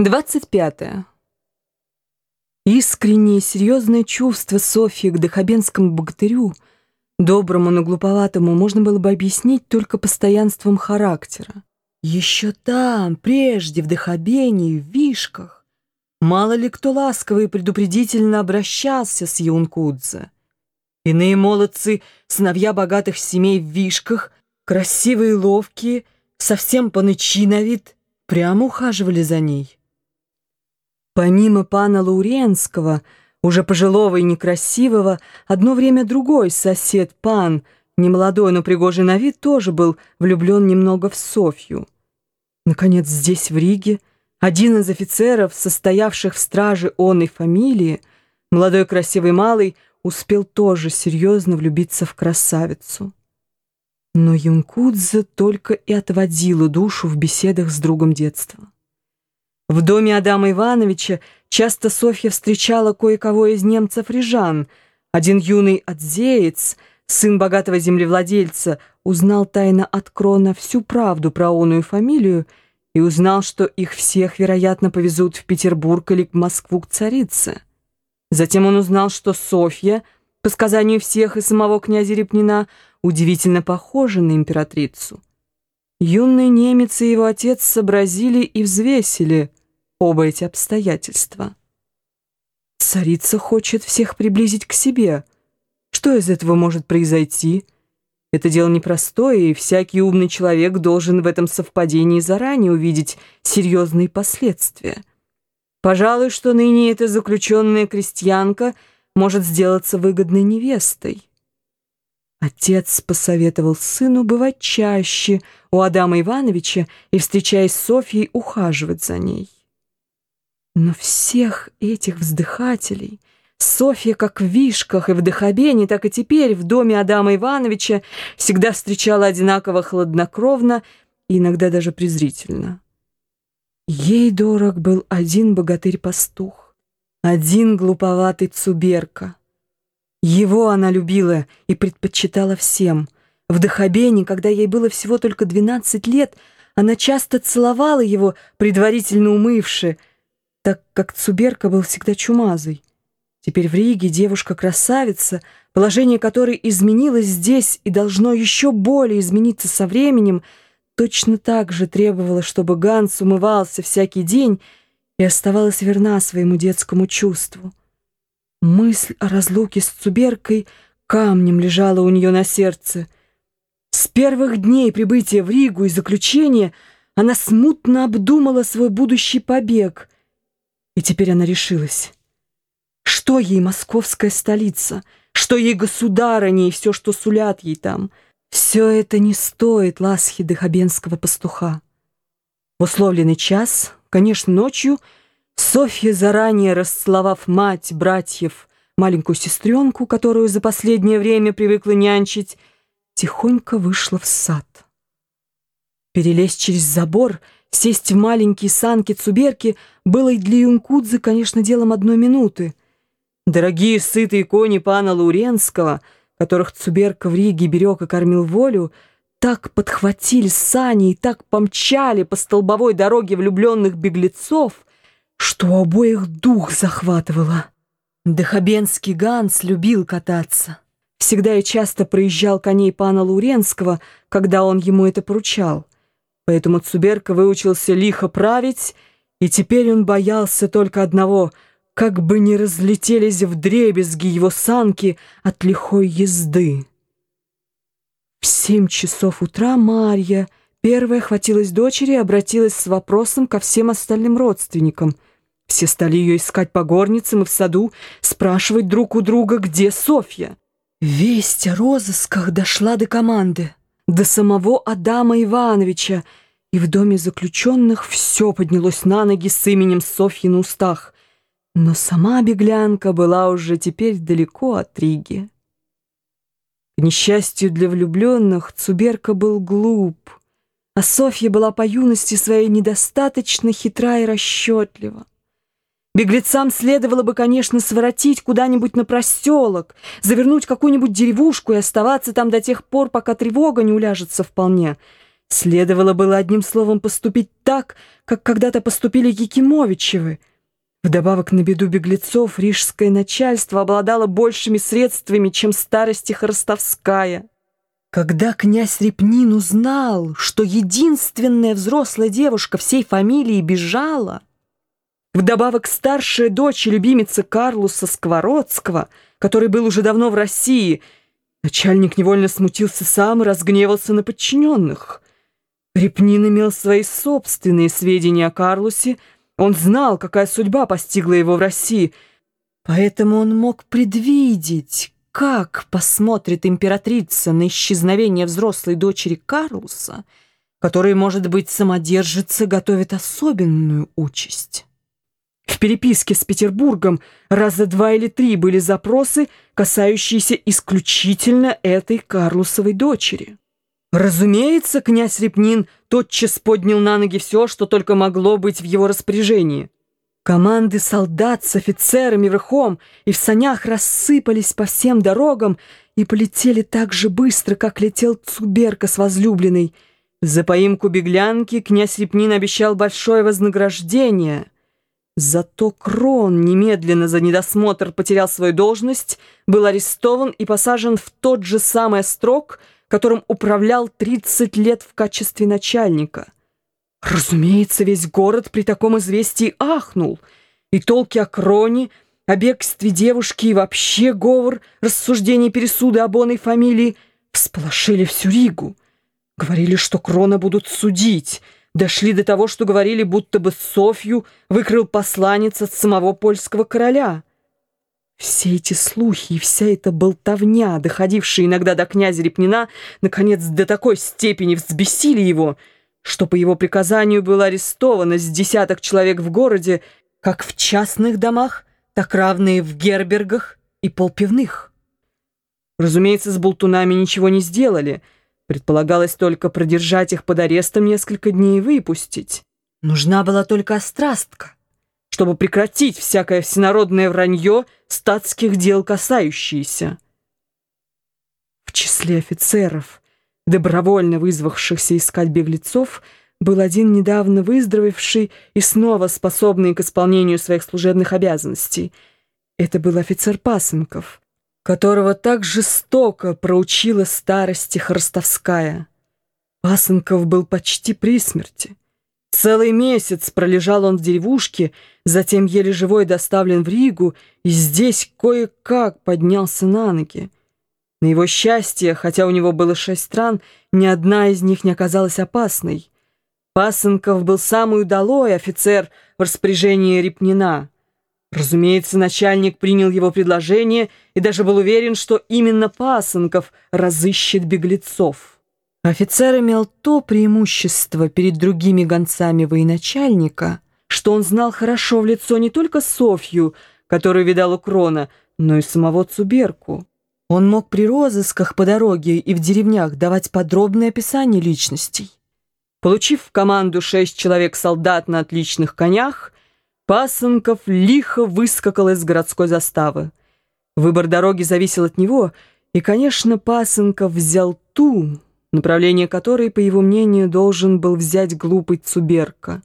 25. Искреннее серьезное чувство Софьи к Дахабенскому богатырю, доброму, но глуповатому, можно было бы объяснить только постоянством характера. Еще там, прежде, в Дахабене, в Вишках, мало ли кто ласково и предупредительно обращался с Юнкудзе. Иные молодцы, сыновья богатых семей в Вишках, красивые и ловкие, совсем понычи на вид, прямо ухаживали за ней. Помимо пана Лауренского, уже пожилого и некрасивого, одно время другой сосед пан, немолодой, но пригожий на вид, тоже был влюблен немного в Софью. Наконец, здесь, в Риге, один из офицеров, состоявших в страже онной фамилии, молодой красивый малый, успел тоже серьезно влюбиться в красавицу. Но Юнкудзе только и отводила душу в беседах с другом детства. В доме Адама Ивановича часто Софья встречала кое-кого из немцев-рижан. Один юный отзеец, сын богатого землевладельца, узнал тайно от Крона всю правду про оную фамилию и узнал, что их всех, вероятно, повезут в Петербург или к Москву к царице. Затем он узнал, что Софья, по сказанию всех и самого князя Репнина, удивительно похожа на императрицу. Юный немец и его отец сообразили и взвесили – оба эти обстоятельства. Царица хочет всех приблизить к себе. Что из этого может произойти? Это дело непростое, и всякий умный человек должен в этом совпадении заранее увидеть серьезные последствия. Пожалуй, что ныне эта заключенная крестьянка может сделаться выгодной невестой. Отец посоветовал сыну бывать чаще у Адама Ивановича и, встречаясь с Софьей, ухаживать за ней. Но всех этих вздыхателей Софья как в Вишках и в Дахабене, так и теперь в доме Адама Ивановича всегда встречала одинаково хладнокровно и иногда даже презрительно. Ей дорог был один богатырь-пастух, один глуповатый Цуберка. Его она любила и предпочитала всем. В Дахабене, когда ей было всего только 12 лет, она часто целовала его, предварительно умывши, так как Цуберка был всегда чумазой. Теперь в Риге девушка-красавица, положение которой изменилось здесь и должно еще более измениться со временем, точно так же требовала, чтобы Ганс умывался всякий день и оставалась верна своему детскому чувству. Мысль о разлуке с Цуберкой камнем лежала у нее на сердце. С первых дней прибытия в Ригу и заключения она смутно обдумала свой будущий побег — и теперь она решилась. Что ей московская столица? Что ей государыня и все, что сулят ей там? Все это не стоит ласхи дыхабенского пастуха. В условленный час, конечно, ночью, Софья, заранее расцеловав мать, братьев, маленькую сестренку, которую за последнее время привыкла нянчить, тихонько вышла в сад. Перелезть через забор — Сесть в маленькие санки-цуберки было и для Юнкудзе, конечно, делом одной минуты. Дорогие сытые кони пана Луренского, которых Цуберка в Риге берег и кормил волю, так подхватили сани и так помчали по столбовой дороге влюбленных беглецов, что обоих дух захватывало. Дахабенский Ганс любил кататься. Всегда и часто проезжал коней пана Луренского, когда он ему это поручал. Поэтому Цуберка выучился лихо править, и теперь он боялся только одного — как бы не разлетелись в дребезги его санки от лихой езды. В семь часов утра Марья, первая, хватилась дочери и обратилась с вопросом ко всем остальным родственникам. Все стали ее искать по горницам и в саду, спрашивать друг у друга, где Софья. Весть о розысках дошла до команды до самого Адама Ивановича, и в доме заключенных все поднялось на ноги с именем Софьи на устах. Но сама беглянка была уже теперь далеко от Риги. К несчастью для влюбленных, Цуберка был глуп, а Софья была по юности своей недостаточно хитра и расчетлива. Беглецам следовало бы, конечно, своротить куда-нибудь на проселок, завернуть какую-нибудь деревушку и оставаться там до тех пор, пока тревога не уляжется вполне. Следовало было одним словом поступить так, как когда-то поступили Якимовичевы. Вдобавок на беду беглецов рижское начальство обладало большими средствами, чем старости Хоростовская. Когда князь Репнин узнал, что единственная взрослая девушка всей фамилии бежала, вдобавок старшая дочь и любимица Карлуса Сквородского, который был уже давно в России, начальник невольно смутился сам и разгневался на подчиненных — Репнин имел свои собственные сведения о Карлусе, он знал, какая судьба постигла его в России, поэтому он мог предвидеть, как посмотрит императрица на исчезновение взрослой дочери Карлуса, который, может быть, самодержица готовит особенную участь. В переписке с Петербургом раза два или три были запросы, касающиеся исключительно этой Карлусовой дочери. Разумеется, князь Репнин тотчас поднял на ноги все, что только могло быть в его распоряжении. Команды солдат с офицерами верхом и в санях рассыпались по всем дорогам и полетели так же быстро, как летел Цуберка с возлюбленной. За поимку беглянки князь Репнин обещал большое вознаграждение. Зато Крон немедленно за недосмотр потерял свою должность, был арестован и посажен в тот же самый строк, которым управлял 30 лет в качестве начальника. Разумеется, весь город при таком известии ахнул, и толки о кроне, о бегстве девушки и вообще говор, рассуждения пересуды об оной фамилии всполошили всю Ригу. Говорили, что крона будут судить, дошли до того, что говорили, будто бы Софью выкрыл посланец от самого польского короля. Все эти слухи и вся эта болтовня, доходившая иногда до князя Репнина, наконец до такой степени взбесили его, что по его приказанию было арестовано с десяток человек в городе, как в частных домах, так равные в гербергах и полпивных. Разумеется, с болтунами ничего не сделали. Предполагалось только продержать их под арестом несколько дней и выпустить. Нужна была только острастка чтобы прекратить всякое всенародное вранье статских дел касающиеся. В числе офицеров, добровольно вызвавшихся искать беглецов, был один недавно выздоровевший и снова способный к исполнению своих служебных обязанностей. Это был офицер Пасынков, которого так жестоко проучила старости Хоростовская. Пасынков был почти при смерти. Целый месяц пролежал он в деревушке, затем еле живой доставлен в Ригу и здесь кое-как поднялся на ноги. На его счастье, хотя у него было шесть стран, ни одна из них не оказалась опасной. Пасынков был самый удалой офицер в распоряжении Репнина. Разумеется, начальник принял его предложение и даже был уверен, что именно Пасынков разыщет беглецов. Офицер имел то преимущество перед другими гонцами военачальника, что он знал хорошо в лицо не только Софью, которую видал у Крона, но и самого Цуберку. Он мог при розысках по дороге и в деревнях давать подробное описание личностей. Получив в команду шесть человек-солдат на отличных конях, Пасынков лихо выскакал из городской заставы. Выбор дороги зависел от него, и, конечно, Пасынков взял ту, направление которой, по его мнению, должен был взять глупый Цуберка.